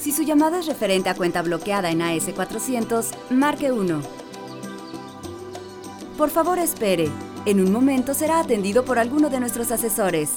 Si su llamada es referente a cuenta bloqueada en AS400, marque 1. Por favor, espere. En un momento será atendido por alguno de nuestros asesores.